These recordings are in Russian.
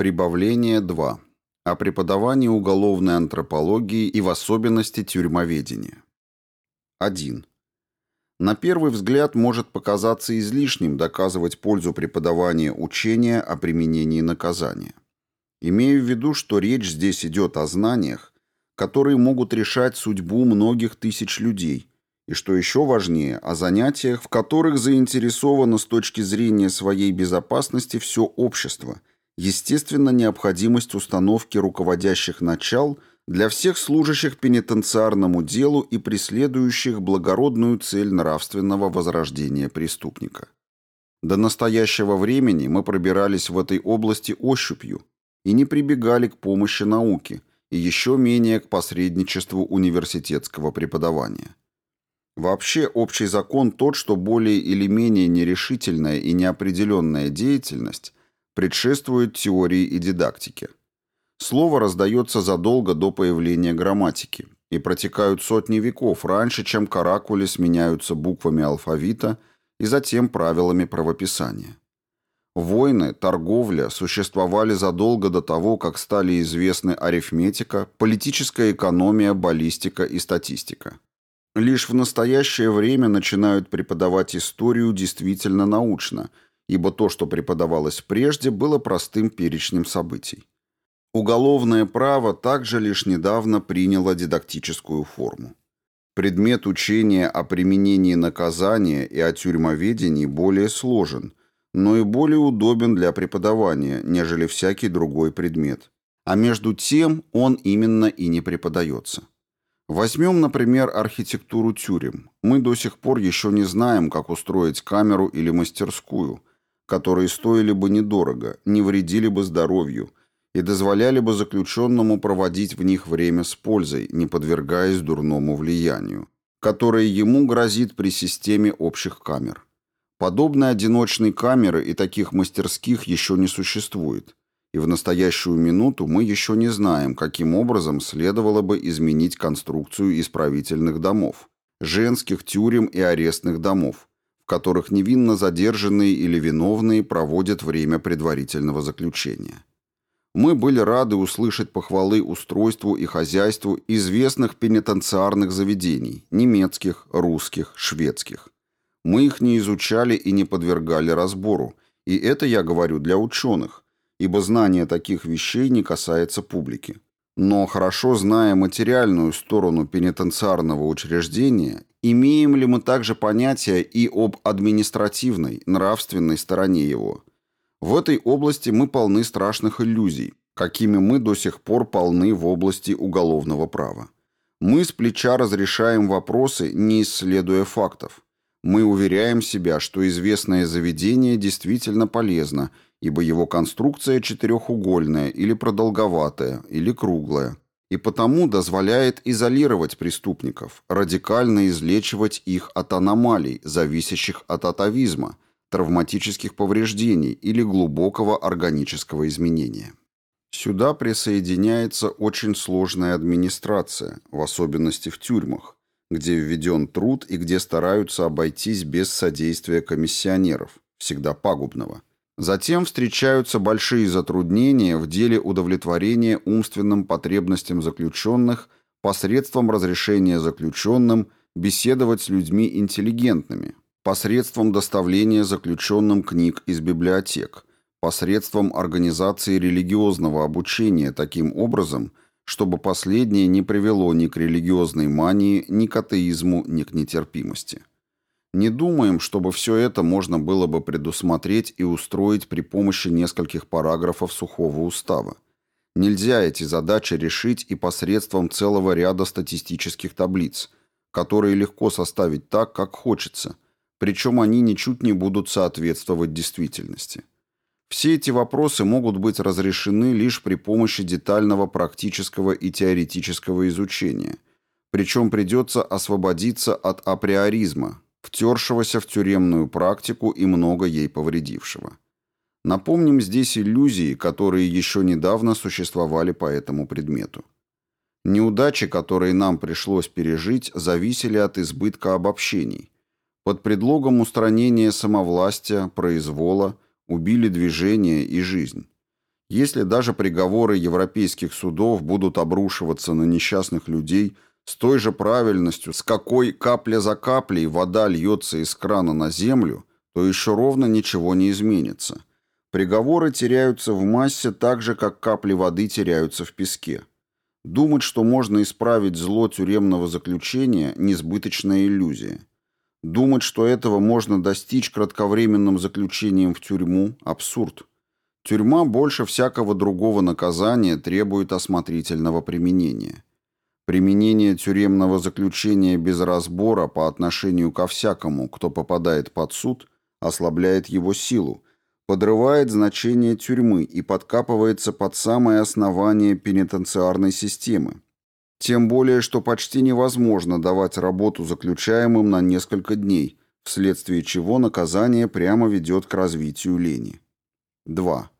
Прибавление 2. О преподавании уголовной антропологии и в особенности тюрьмоведения. 1. На первый взгляд может показаться излишним доказывать пользу преподавания учения о применении наказания. Имею в виду, что речь здесь идет о знаниях, которые могут решать судьбу многих тысяч людей, и, что еще важнее, о занятиях, в которых заинтересовано с точки зрения своей безопасности все общество, естественно, необходимость установки руководящих начал для всех служащих пенитенциарному делу и преследующих благородную цель нравственного возрождения преступника. До настоящего времени мы пробирались в этой области ощупью и не прибегали к помощи науки – и еще менее к посредничеству университетского преподавания. Вообще, общий закон тот, что более или менее нерешительная и неопределенная деятельность предшествует теории и дидактике. Слово раздается задолго до появления грамматики и протекают сотни веков раньше, чем каракули сменяются буквами алфавита и затем правилами правописания. Войны, торговля существовали задолго до того, как стали известны арифметика, политическая экономия, баллистика и статистика. Лишь в настоящее время начинают преподавать историю действительно научно, ибо то, что преподавалось прежде, было простым перечнем событий. Уголовное право также лишь недавно приняло дидактическую форму. Предмет учения о применении наказания и о тюрьмоведении более сложен – но и более удобен для преподавания, нежели всякий другой предмет. А между тем он именно и не преподается. Возьмем, например, архитектуру тюрем. Мы до сих пор еще не знаем, как устроить камеру или мастерскую, которые стоили бы недорого, не вредили бы здоровью и дозволяли бы заключенному проводить в них время с пользой, не подвергаясь дурному влиянию, которое ему грозит при системе общих камер. Подобной одиночной камеры и таких мастерских еще не существует, и в настоящую минуту мы еще не знаем, каким образом следовало бы изменить конструкцию исправительных домов, женских тюрем и арестных домов, которых невинно задержанные или виновные проводят время предварительного заключения. Мы были рады услышать похвалы устройству и хозяйству известных пенитенциарных заведений – немецких, русских, шведских – мы их не изучали и не подвергали разбору, и это я говорю для ученых, ибо знание таких вещей не касается публики. Но хорошо зная материальную сторону пенитенциарного учреждения, имеем ли мы также понятие и об административной, нравственной стороне его? В этой области мы полны страшных иллюзий, какими мы до сих пор полны в области уголовного права. Мы с плеча разрешаем вопросы, не исследуя фактов. Мы уверяем себя, что известное заведение действительно полезно, ибо его конструкция четырехугольная или продолговатая, или круглая, и потому дозволяет изолировать преступников, радикально излечивать их от аномалий, зависящих от атовизма, травматических повреждений или глубокого органического изменения. Сюда присоединяется очень сложная администрация, в особенности в тюрьмах, где введен труд и где стараются обойтись без содействия комиссионеров, всегда пагубного. Затем встречаются большие затруднения в деле удовлетворения умственным потребностям заключенных посредством разрешения заключенным беседовать с людьми интеллигентными, посредством доставления заключенным книг из библиотек, посредством организации религиозного обучения таким образом – чтобы последнее не привело ни к религиозной мании, ни к атеизму, ни к нетерпимости. Не думаем, чтобы все это можно было бы предусмотреть и устроить при помощи нескольких параграфов сухого устава. Нельзя эти задачи решить и посредством целого ряда статистических таблиц, которые легко составить так, как хочется, причем они ничуть не будут соответствовать действительности. Все эти вопросы могут быть разрешены лишь при помощи детального практического и теоретического изучения, причем придется освободиться от априоризма, втершегося в тюремную практику и много ей повредившего. Напомним здесь иллюзии, которые еще недавно существовали по этому предмету. Неудачи, которые нам пришлось пережить, зависели от избытка обобщений. Под предлогом устранения самовластия, произвола – убили движение и жизнь. Если даже приговоры европейских судов будут обрушиваться на несчастных людей с той же правильностью, с какой капля за каплей вода льется из крана на землю, то еще ровно ничего не изменится. Приговоры теряются в массе так же, как капли воды теряются в песке. Думать, что можно исправить зло тюремного заключения – несбыточная иллюзия. Думать, что этого можно достичь кратковременным заключением в тюрьму – абсурд. Тюрьма больше всякого другого наказания требует осмотрительного применения. Применение тюремного заключения без разбора по отношению ко всякому, кто попадает под суд, ослабляет его силу, подрывает значение тюрьмы и подкапывается под самое основание пенитенциарной системы. Тем более, что почти невозможно давать работу заключаемым на несколько дней, вследствие чего наказание прямо ведет к развитию лени. 2.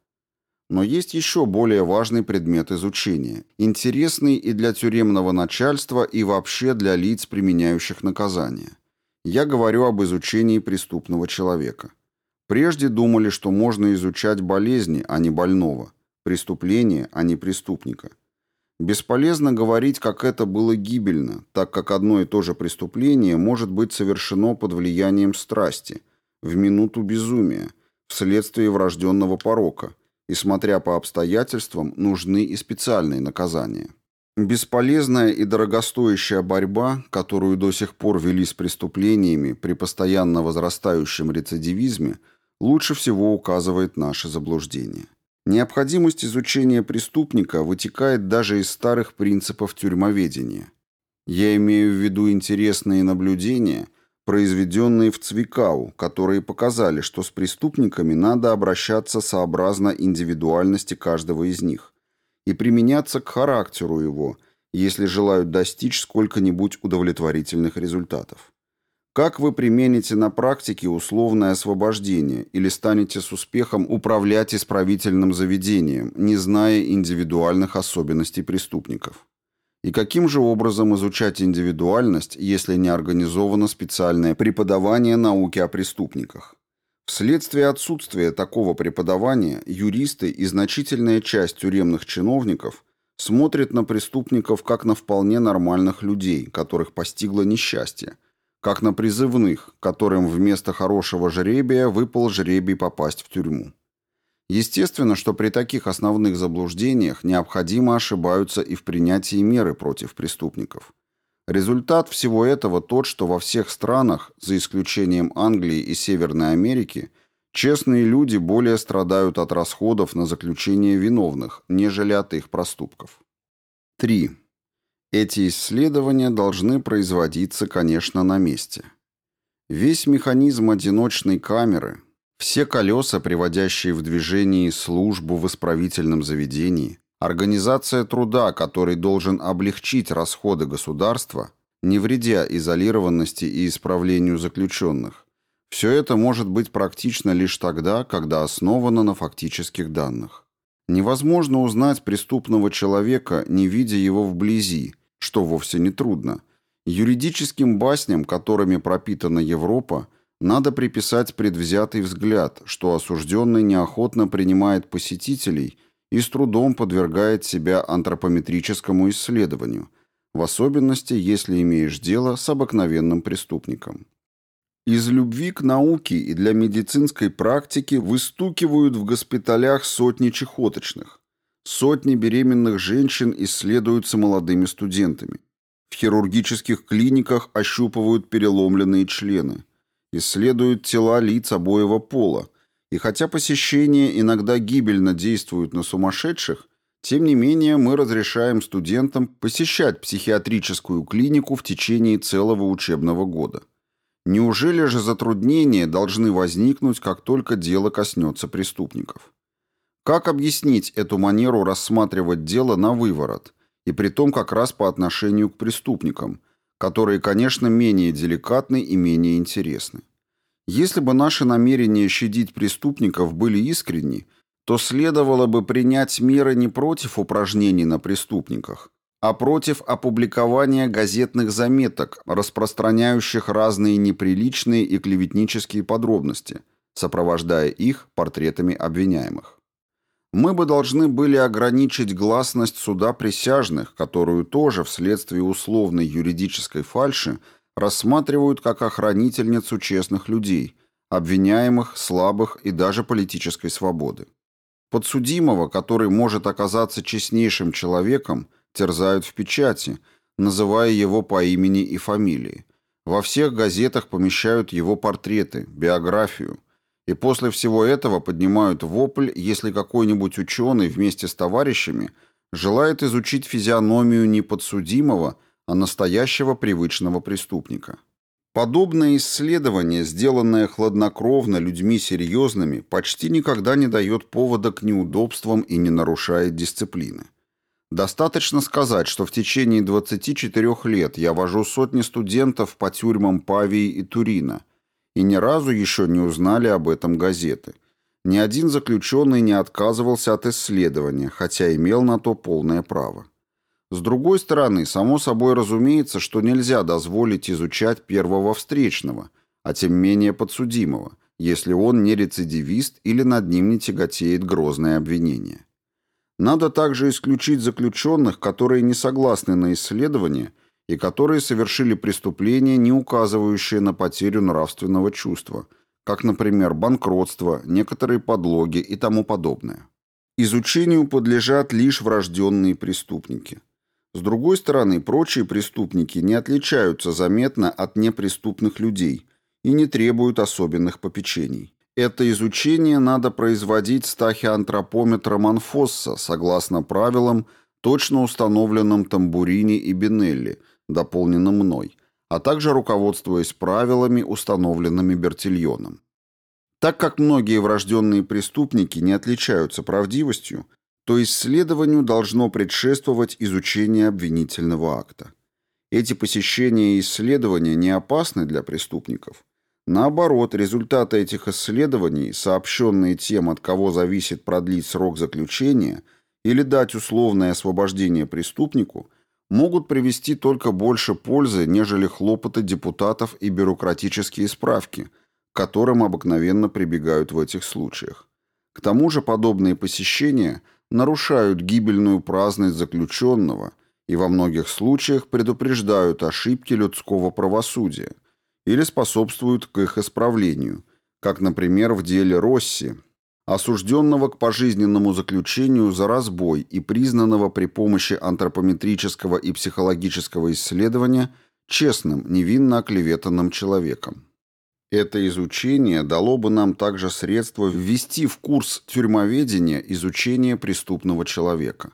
Но есть еще более важный предмет изучения, интересный и для тюремного начальства, и вообще для лиц, применяющих наказание. Я говорю об изучении преступного человека. Прежде думали, что можно изучать болезни, а не больного, преступления, а не преступника. Бесполезно говорить, как это было гибельно, так как одно и то же преступление может быть совершено под влиянием страсти, в минуту безумия, вследствие врожденного порока, и, смотря по обстоятельствам, нужны и специальные наказания. Бесполезная и дорогостоящая борьба, которую до сих пор вели с преступлениями при постоянно возрастающем рецидивизме – лучше всего указывает наше заблуждение. Необходимость изучения преступника вытекает даже из старых принципов тюрьмоведения. Я имею в виду интересные наблюдения, произведенные в Цвикау, которые показали, что с преступниками надо обращаться сообразно индивидуальности каждого из них и применяться к характеру его, если желают достичь сколько-нибудь удовлетворительных результатов. Как вы примените на практике условное освобождение или станете с успехом управлять исправительным заведением, не зная индивидуальных особенностей преступников? И каким же образом изучать индивидуальность, если не организовано специальное преподавание науки о преступниках? Вследствие отсутствия такого преподавания юристы и значительная часть тюремных чиновников смотрят на преступников как на вполне нормальных людей, которых постигло несчастье – как на призывных, которым вместо хорошего жребия выпал жребий попасть в тюрьму. Естественно, что при таких основных заблуждениях необходимо ошибаются и в принятии меры против преступников. Результат всего этого тот, что во всех странах, за исключением Англии и Северной Америки, честные люди более страдают от расходов на заключение виновных, нежели от их проступков. 3. Эти исследования должны производиться, конечно, на месте. Весь механизм одиночной камеры, все колеса, приводящие в движение службу в исправительном заведении, организация труда, который должен облегчить расходы государства, не вредя изолированности и исправлению заключенных, все это может быть практично лишь тогда, когда основано на фактических данных. Невозможно узнать преступного человека, не видя его вблизи, что вовсе не трудно. Юридическим басням, которыми пропитана Европа, надо приписать предвзятый взгляд, что осужденный неохотно принимает посетителей и с трудом подвергает себя антропометрическому исследованию, в особенности, если имеешь дело с обыкновенным преступником. Из любви к науке и для медицинской практики выстукивают в госпиталях сотни чехоточных, Сотни беременных женщин исследуются молодыми студентами. В хирургических клиниках ощупывают переломленные члены. Исследуют тела лиц обоего пола. И хотя посещения иногда гибельно действуют на сумасшедших, тем не менее мы разрешаем студентам посещать психиатрическую клинику в течение целого учебного года. Неужели же затруднения должны возникнуть, как только дело коснется преступников? Как объяснить эту манеру рассматривать дело на выворот, и при том как раз по отношению к преступникам, которые, конечно, менее деликатны и менее интересны? Если бы наши намерения щадить преступников были искренни, то следовало бы принять меры не против упражнений на преступниках, а против опубликования газетных заметок, распространяющих разные неприличные и клеветнические подробности, сопровождая их портретами обвиняемых. Мы бы должны были ограничить гласность суда присяжных, которую тоже вследствие условной юридической фальши рассматривают как охранительницу честных людей, обвиняемых, слабых и даже политической свободы. Подсудимого, который может оказаться честнейшим человеком, терзают в печати, называя его по имени и фамилии. Во всех газетах помещают его портреты, биографию. И после всего этого поднимают вопль, если какой-нибудь ученый вместе с товарищами желает изучить физиономию не подсудимого, а настоящего привычного преступника. Подобное исследование, сделанное хладнокровно людьми серьезными, почти никогда не дает повода к неудобствам и не нарушает дисциплины. Достаточно сказать, что в течение 24 лет я вожу сотни студентов по тюрьмам Павии и Турина, и ни разу еще не узнали об этом газеты. Ни один заключенный не отказывался от исследования, хотя имел на то полное право. С другой стороны, само собой разумеется, что нельзя дозволить изучать первого встречного, а тем менее подсудимого, если он не рецидивист или над ним не тяготеет грозное обвинение. Надо также исключить заключенных, которые не согласны на исследование и которые совершили преступления, не указывающие на потерю нравственного чувства, как, например, банкротство, некоторые подлоги и тому подобное. Изучению подлежат лишь врожденные преступники. С другой стороны, прочие преступники не отличаются заметно от непреступных людей и не требуют особенных попечений. Это изучение надо производить с тахиантропометром Анфосса, согласно правилам, точно установленным Тамбурини и Бинелли, дополненным мной, а также руководствуясь правилами, установленными Бертильоном. Так как многие врожденные преступники не отличаются правдивостью, то исследованию должно предшествовать изучение обвинительного акта. Эти посещения и исследования не опасны для преступников – Наоборот, результаты этих исследований, сообщенные тем, от кого зависит продлить срок заключения или дать условное освобождение преступнику, могут привести только больше пользы, нежели хлопоты депутатов и бюрократические справки, к которым обыкновенно прибегают в этих случаях. К тому же подобные посещения нарушают гибельную праздность заключенного и во многих случаях предупреждают ошибки людского правосудия – или способствуют к их исправлению, как, например, в деле Росси, осужденного к пожизненному заключению за разбой и признанного при помощи антропометрического и психологического исследования честным, невинно оклеветанным человеком. Это изучение дало бы нам также средство ввести в курс тюрьмоведения изучение преступного человека.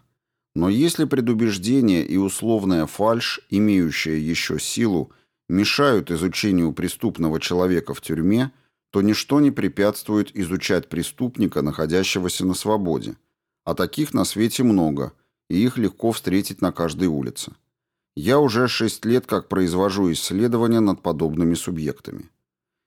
Но если предубеждение и условная фальшь, имеющая еще силу, мешают изучению преступного человека в тюрьме, то ничто не препятствует изучать преступника, находящегося на свободе. А таких на свете много, и их легко встретить на каждой улице. Я уже шесть лет как произвожу исследования над подобными субъектами.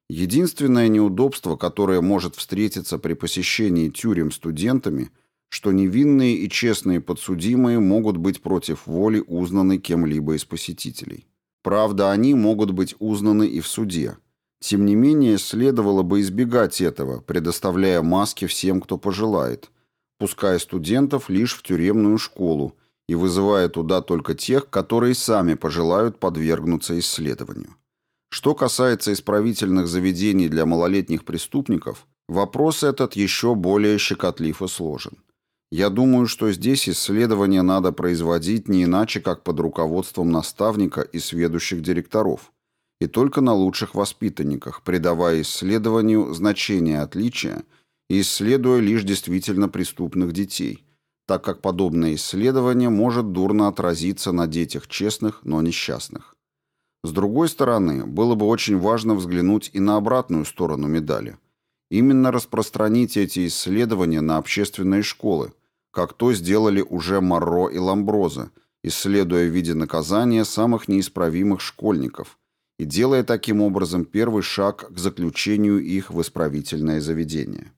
Единственное неудобство, которое может встретиться при посещении тюрем студентами, что невинные и честные подсудимые могут быть против воли узнаны кем-либо из посетителей. Правда, они могут быть узнаны и в суде. Тем не менее, следовало бы избегать этого, предоставляя маски всем, кто пожелает, пуская студентов лишь в тюремную школу и вызывая туда только тех, которые сами пожелают подвергнуться исследованию. Что касается исправительных заведений для малолетних преступников, вопрос этот еще более щекотлив и сложен. Я думаю, что здесь исследования надо производить не иначе, как под руководством наставника и сведущих директоров, и только на лучших воспитанниках, придавая исследованию значение отличия и исследуя лишь действительно преступных детей, так как подобное исследование может дурно отразиться на детях честных, но несчастных. С другой стороны, было бы очень важно взглянуть и на обратную сторону медали. Именно распространить эти исследования на общественные школы, как то сделали уже Марро и Ламброза, исследуя в виде наказания самых неисправимых школьников и делая таким образом первый шаг к заключению их в исправительное заведение.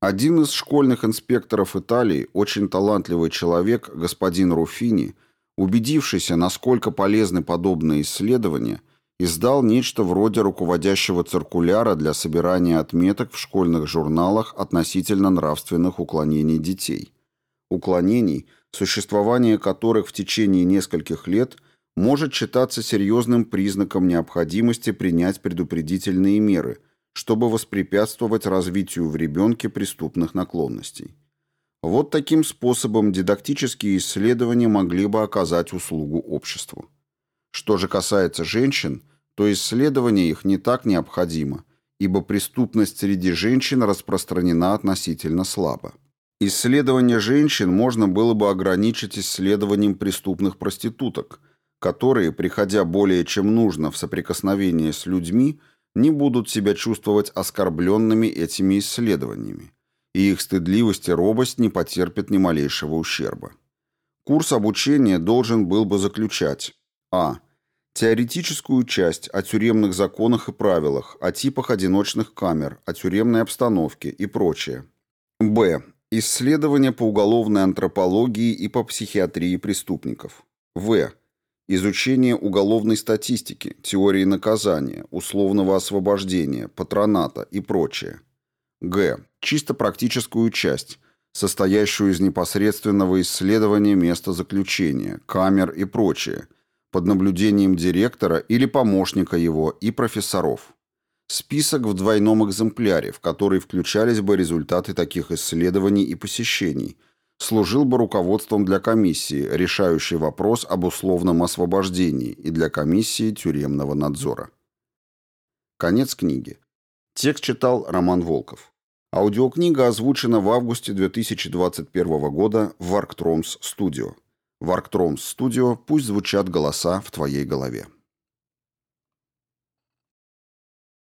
Один из школьных инспекторов Италии, очень талантливый человек, господин Руфини, убедившийся, насколько полезны подобные исследования, издал нечто вроде руководящего циркуляра для собирания отметок в школьных журналах относительно нравственных уклонений детей. Уклонений, существование которых в течение нескольких лет может считаться серьезным признаком необходимости принять предупредительные меры, чтобы воспрепятствовать развитию в ребенке преступных наклонностей. Вот таким способом дидактические исследования могли бы оказать услугу обществу. Что же касается женщин, то исследование их не так необходимо, ибо преступность среди женщин распространена относительно слабо. Исследование женщин можно было бы ограничить исследованием преступных проституток, которые, приходя более чем нужно в соприкосновение с людьми, не будут себя чувствовать оскорбленными этими исследованиями, и их стыдливость и робость не потерпят ни малейшего ущерба. Курс обучения должен был бы заключать а. Теоретическую часть о тюремных законах и правилах, о типах одиночных камер, о тюремной обстановке и прочее. Б. Исследования по уголовной антропологии и по психиатрии преступников. В. Изучение уголовной статистики, теории наказания, условного освобождения, патроната и прочее. Г. Чисто практическую часть, состоящую из непосредственного исследования места заключения, камер и прочее – под наблюдением директора или помощника его и профессоров. Список в двойном экземпляре, в который включались бы результаты таких исследований и посещений, служил бы руководством для комиссии, решающей вопрос об условном освобождении, и для комиссии тюремного надзора. Конец книги. Текст читал Роман Волков. Аудиокнига озвучена в августе 2021 года в Арктромс Студио. В Arctroms Studio пусть звучат голоса в твоей голове.